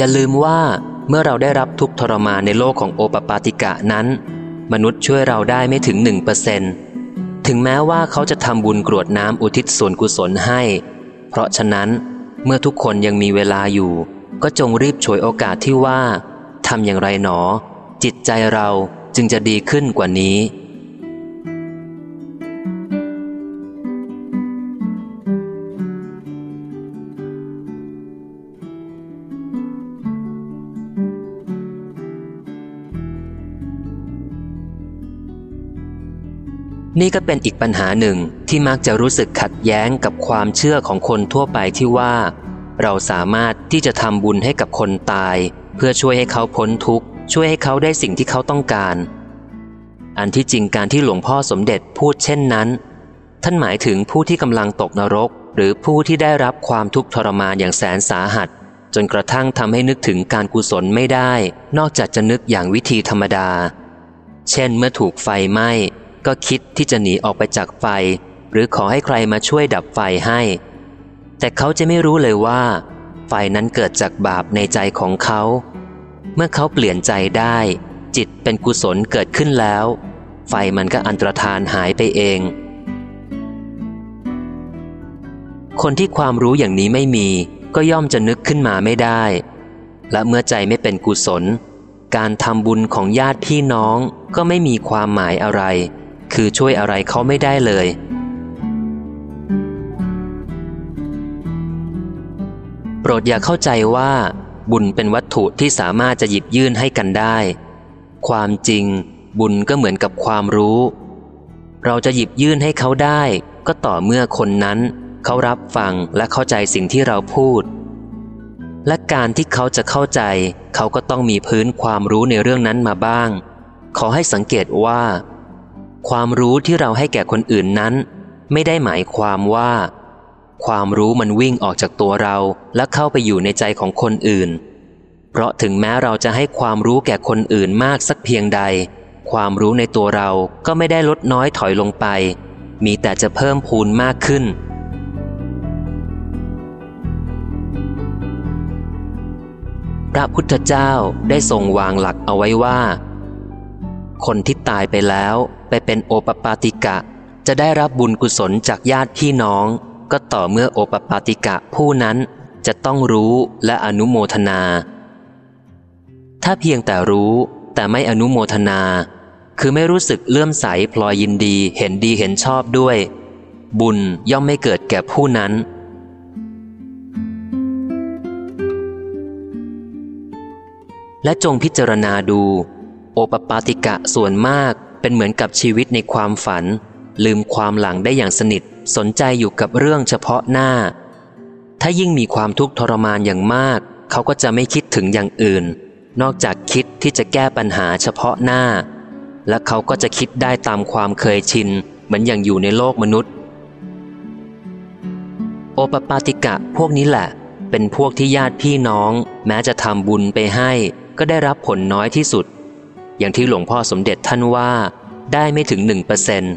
อย่าลืมว่าเมื่อเราได้รับทุกทรมานในโลกของโอปปาติกะนั้น มนุษย์ช่วยเราได้ไม่ถึงหนึ่งเปอร์เซนถึงแม้ว่าเขาจะทำบุญกรวดน้ำอุทิศส่วนกุศลให้ เพราะฉะนั้นเมื่อทุกคนยังมีเวลาอยู่ ก็จงรีบฉวยโอกาสที่ว่าทำอย่างไรหนอ จิตใจเราจึงจะดีขึ้นกว่านี้ นี่ก็เป็นอีกปัญหาหนึ่งที่มักจะรู้สึกขัดแย้งกับความเชื่อของคนทั่วไปที่ว่า เราสามารถที่จะทำบุญให้กับคนตาย เพื่อช่วยให้เขาพ้นทุกข์ ช่วยให้เขาได้สิ่งที่เขาต้องการ อันที่จริงการที่หลวงพ่อสมเด็จพูดเช่นนั้น ท่านหมายถึงผู้ที่กำลังตกนรก หรือผู้ที่ได้รับความทุกข์ทรมานอย่างแสนสาหัส จนกระทั่งทำให้นึกถึงการกุศลไม่ได้ นอกจากจะนึกอย่างวิธีธรรมดา เช่นเมื่อถูกไฟไหม้ ก็คิดที่จะหนีออกไปจากไฟ หรือขอให้ใครมาช่วยดับไฟให้ แต่เขาจะไม่รู้เลยว่า ไฟนั้นเกิดจากบาปในใจของเขา เมื่อเขาเปลี่ยนใจได้ จิตเป็นกุศลเกิดขึ้นแล้ว ไฟมันก็อันตรธานหายไปเอง คนที่ความรู้อย่างนี้ไม่มีก็ย่อมจะนึกขึ้นมาไม่ได้ และเมื่อใจไม่เป็นกุศล การทำบุญของญาติพี่น้องก็ไม่มีความหมายอะไร คือช่วยอะไรเขาไม่ได้เลย โปรดอย่าเข้าใจว่า บุญเป็นวัตถุที่สามารถจะหยิบยื่นให้กันได้ ความจริง บุญก็เหมือนกับความรู้ เราจะหยิบยื่นให้เขาได้ ก็ต่อเมื่อคนนั้น เขารับฟังและเข้าใจสิ่งที่เราพูด และการที่เขาจะเข้าใจ เขาก็ต้องมีพื้นความรู้ในเรื่องนั้นมาบ้าง ขอให้สังเกตว่า ความรู้ที่เราให้แก่คนอื่นนั้น ไม่ได้หมายความว่า ความรู้มันวิ่งออกจากตัวเราและเข้าไปอยู่ในใจของคนอื่น เพราะถึงแม้เราจะให้ความรู้แก่คนอื่นมากสักเพียงใด ความรู้ในตัวเราก็ไม่ได้ลดน้อยถอยลงไป มีแต่จะเพิ่มพูนมากขึ้นพระพุทธเจ้าได้ทรงวางหลักเอาไว้ว่า คนที่ตายไปแล้ว ไปเป็นโอปปาติกะ จะได้รับบุญกุศลจากญาติพี่น้อง ก็ต่อเมื่อโอปปาติกะผู้นั้นจะต้องรู้และอนุโมทนา ถ้าเพียงแต่รู้แต่ไม่อนุโมทนา คือไม่รู้สึกเลื่อมใสพลอยยินดีเห็นดีเห็นชอบด้วย บุญย่อมไม่เกิดแก่ผู้นั้นและจงพิจารณาดู โอปปาติกะส่วนมาก เป็นเหมือนกับชีวิตในความฝัน ลืมความหลังได้อย่างสนิท สนใจอยู่กับเรื่องเฉพาะหน้า ถ้ายิ่งมีความทุกข์ทรมานอย่างมาก เขาก็จะไม่คิดถึงอย่างอื่น นอกจากคิดที่จะแก้ปัญหาเฉพาะหน้า และเขาก็จะคิดได้ตามความเคยชิน เหมือนอย่างอยู่ในโลกมนุษย์ โอปปาติกะพวกนี้แหละ เป็นพวกที่ญาติพี่น้อง แม้จะทำบุญไปให้ ก็ได้รับผลน้อยที่สุด อย่างที่หลวงพ่อสมเด็จท่านว่าได้ไม่ถึงหนึ่งเปอร์เซนต์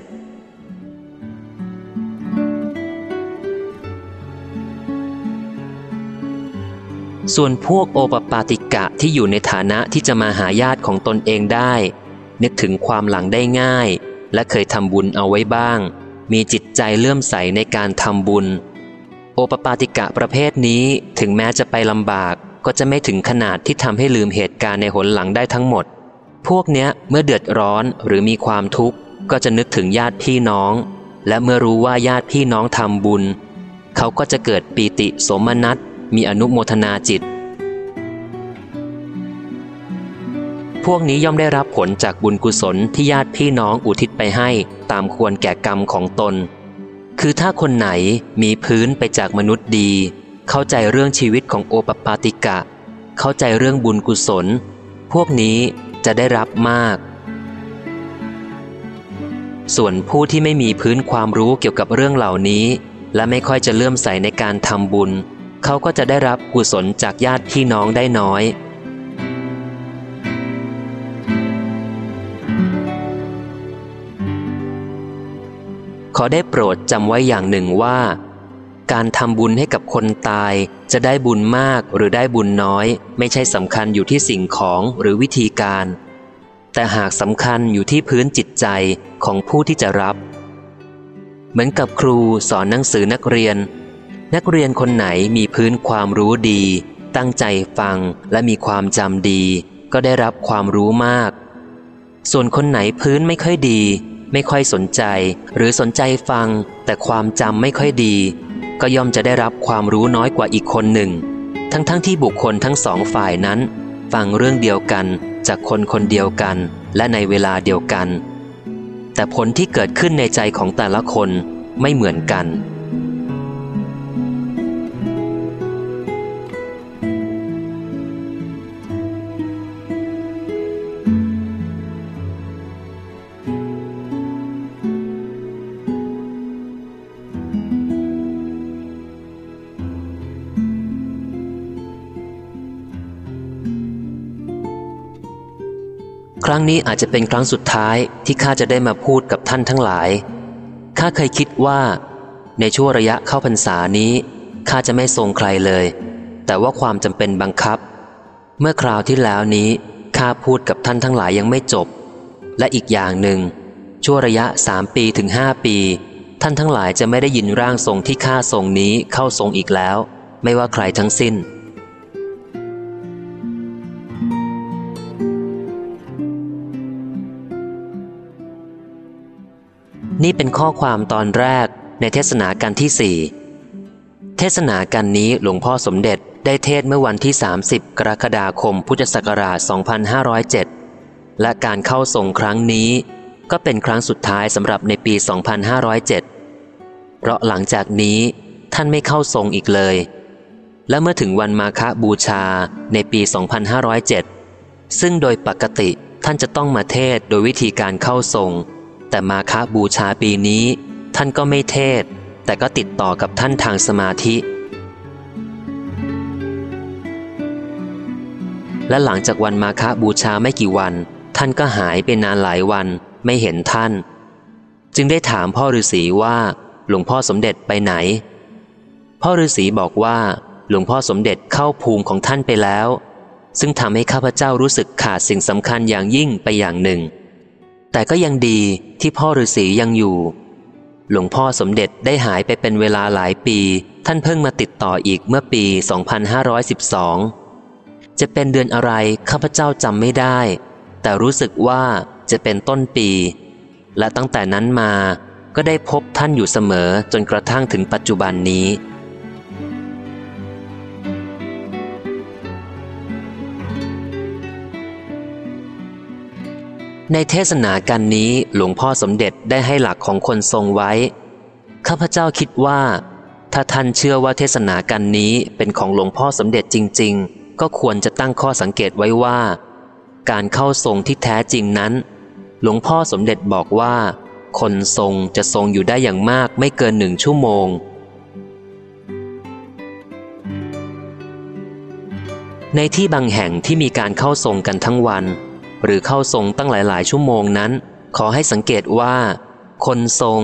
ส่วนพวกโอปปาติกะที่อยู่ในฐานะที่จะมาหาญาติของตนเองได้ นึกถึงความหลังได้ง่าย และเคยทำบุญเอาไว้บ้าง มีจิตใจเลื่อมใสในการทำบุญ โอปปาติกะประเภทนี้ถึงแม้จะไปลำบากก็จะไม่ถึงขนาดที่ทำให้ลืมเหตุการณ์ในหนหลังได้ทั้งหมด พวกเนี้ยเมื่อเดือดร้อนหรือมีความทุกข์ก็จะนึกถึงญาติพี่น้อง และเมื่อรู้ว่าญาติพี่น้องทำบุญ เขาก็จะเกิดปีติสมนัตมีอนุโมทนาจิต พวกนี้ย่อมได้รับผลจากบุญกุศลที่ญาติพี่น้องอุทิศไปให้ตามควรแก่กรรมของตน คือถ้าคนไหนมีพื้นไปจากมนุษย์ดี เข้าใจเรื่องชีวิตของโอปปาติกะ เข้าใจเรื่องบุญกุศล พวกนี้ จะได้รับมาก ส่วนผู้ที่ไม่มีพื้นความรู้เกี่ยวกับเรื่องเหล่านี้ และไม่ค่อยจะเลื่อมใสในการทำบุญ เขาก็จะได้รับกุศลจากญาติพี่น้องได้น้อยขอได้โปรดจำไว้อย่างหนึ่งว่า การทำบุญให้กับคนตาย จะได้บุญมากหรือได้บุญน้อย ไม่ใช่สำคัญอยู่ที่สิ่งของหรือวิธีการ แต่หากสำคัญอยู่ที่พื้นจิตใจของผู้ที่จะรับ เหมือนกับครูสอนหนังสือนักเรียน นักเรียนคนไหนมีพื้นความรู้ดี ตั้งใจฟังและมีความจำดี ก็ได้รับความรู้มาก ส่วนคนไหนพื้นไม่ค่อยดีไม่ค่อยสนใจหรือสนใจฟังแต่ความจำไม่ค่อยดี ก็ย่อมจะได้รับความรู้น้อยกว่าอีกคนหนึ่ง ทั้งๆทที่บุคคลทั้งสองฝ่ายนั้น ฟังเรื่องเดียวกันจากคนคนเดียวกันและในเวลาเดียวกัน แต่ผลที่เกิดขึ้นในใจของแต่ละคนไม่เหมือนกัน รั้งนี้อาจจะเป็นครั้งสุดท้ายที่ข้าจะได้มาพูดกับท่านทั้งหลาย ข้าเคยคิดว่า ในช่วงระยะเข้าพรรษานี้ข้าจะไม่ทรงใครเลย แต่ว่าความจำเป็นบังคับ เมื่อคราวที่แล้วนี้ข้าพูดกับท่านทั้งหลายยังไม่จบ และอีกอย่างหนึ่ง ช่วงระยะสามปีถึงห้าปี ท่านทั้งหลายจะไม่ได้ยินร่างทรงที่ข้าทรงนี้เข้าทรงอีกแล้ว ไม่ว่าใครทั้งสิ้น นี่เป็นข้อความตอนแรกในเทศนาการที่สี่เทศนาการนี้หลวงพ่อสมเด็จได้เทศเมื่อวันที่ 30 กรกฎาคมพุทธศักราช 2507 และการเข้าทรงครั้งนี้ ก็เป็นครั้งสุดท้ายสำหรับในปี 2507 เพราะหลังจากนี้ท่านไม่เข้าทรงอีกเลย และเมื่อถึงวันมาฆบูชาในปี 2507 ซึ่งโดยปกติท่านจะต้องมาเทศโดยวิธีการเข้าทรง แต่มาคบูชาปีนี้ ท่านก็ไม่เทศ แต่ก็ติดต่อกับท่านทางสมาธิ และหลังจากวันมาคบูชาไม่กี่วัน ท่านก็หายไปนานหลายวันไม่เห็นท่าน จึงได้ถามพ่อฤาษีว่า หลวงพ่อสมเด็จไปไหน พ่อฤาษีบอกว่า หลวงพ่อสมเด็จเข้าภูมิของท่านไปแล้ว ซึ่งทำให้ข้าพเจ้ารู้สึกขาดสิ่งสำคัญอย่างยิ่งไปอย่างหนึ่ง แต่ก็ยังดีที่พ่อฤาษียังอยู่ หลวงพ่อสมเด็จได้หายไปเป็นเวลาหลายปี ท่านเพิ่งมาติดต่ออีกเมื่อปี 2512 จะเป็นเดือนอะไรข้าพเจ้าจำไม่ได้ แต่รู้สึกว่าจะเป็นต้นปี และตั้งแต่นั้นมาก็ได้พบท่านอยู่เสมอจนกระทั่งถึงปัจจุบันนี้ ในเทศนากันนี้หลวงพ่อสมเด็จได้ให้หลักของคนทรงไว้ ข้าพเจ้าคิดว่า ถ้าท่านเชื่อว่าเทศนากันนี้เป็นของหลวงพ่อสมเด็จจริง ๆ ก็ควรจะตั้งข้อสังเกตไว้ว่า การเข้าทรงที่แท้จริงนั้น หลวงพ่อสมเด็จบอกว่า คนทรงจะทรงอยู่ได้อย่างมากไม่เกินหนึ่งชั่วโมง ในที่บางแห่งที่มีการเข้าทรงกันทั้งวัน หรือเข้าทรงตั้งหลาย ๆ ชั่วโมงนั้น ขอให้สังเกตว่า คนทรง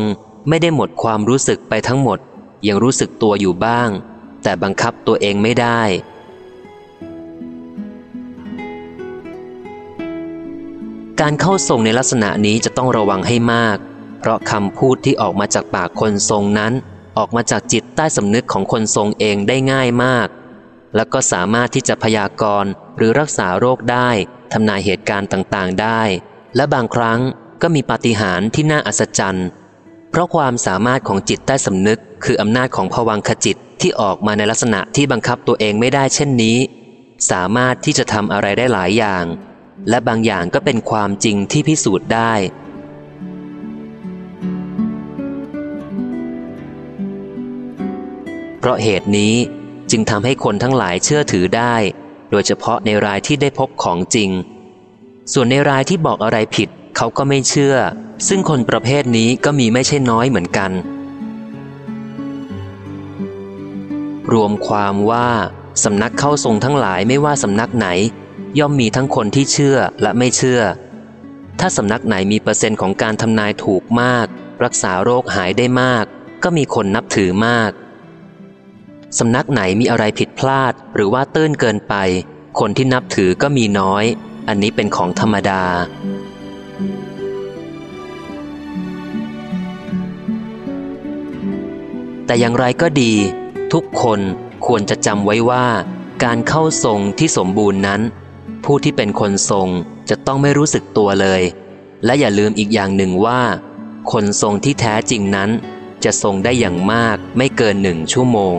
ไม่ได้หมดความรู้สึกไปทั้งหมด ยังรู้สึกตัวอยู่บ้าง แต่บังคับตัวเองไม่ได้ การเข้าทรงในลักษณะนี้จะต้องระวังให้มาก เพราะคำพูดที่ออกมาจากปากคนทรงนั้น ออกมาจากจิตใต้สำนึกของคนทรงเองได้ง่ายมากแล้วก็สามารถที่จะพยากรณ์หรือรักษาโรคได้ ทำนายเหตุการณ์ต่างๆ ได้ และบางครั้งก็มีปาฏิหาริย์ที่น่าอัศจรรย์ เพราะความสามารถของจิตใต้สำนึก คืออำนาจของภวังคจิตที่ออกมาในลักษณะที่บังคับตัวเองไม่ได้เช่นนี้ สามารถที่จะทำอะไรได้หลายอย่าง และบางอย่างก็เป็นความจริงที่พิสูจน์ได้เพราะเหตุนี้จึงทำให้คนทั้งหลายเชื่อถือได้ โดยเฉพาะในรายที่ได้พบของจริง ส่วนในรายที่บอกอะไรผิดเขาก็ไม่เชื่อ ซึ่งคนประเภทนี้ก็มีไม่ใช่น้อยเหมือนกัน รวมความว่าสำนักเข้าทรงทั้งหลายไม่ว่าสำนักไหน ย่อมมีทั้งคนที่เชื่อและไม่เชื่อ ถ้าสำนักไหนมีเปอร์เซ็นต์ของการทำนายถูกมาก รักษาโรคหายได้มาก ก็มีคนนับถือมาก สำนักไหนมีอะไรผิดพลาดหรือว่าตื้นเกินไป คนที่นับถือก็มีน้อย อันนี้เป็นของธรรมดา แต่อย่างไรก็ดี ทุกคนควรจะจำไว้ว่า การเข้าทรงที่สมบูรณ์นั้น ผู้ที่เป็นคนทรงจะต้องไม่รู้สึกตัวเลย และอย่าลืมอีกอย่างหนึ่งว่า คนทรงที่แท้จริงนั้น จะทรงได้อย่างมากไม่เกินหนึ่งชั่วโมง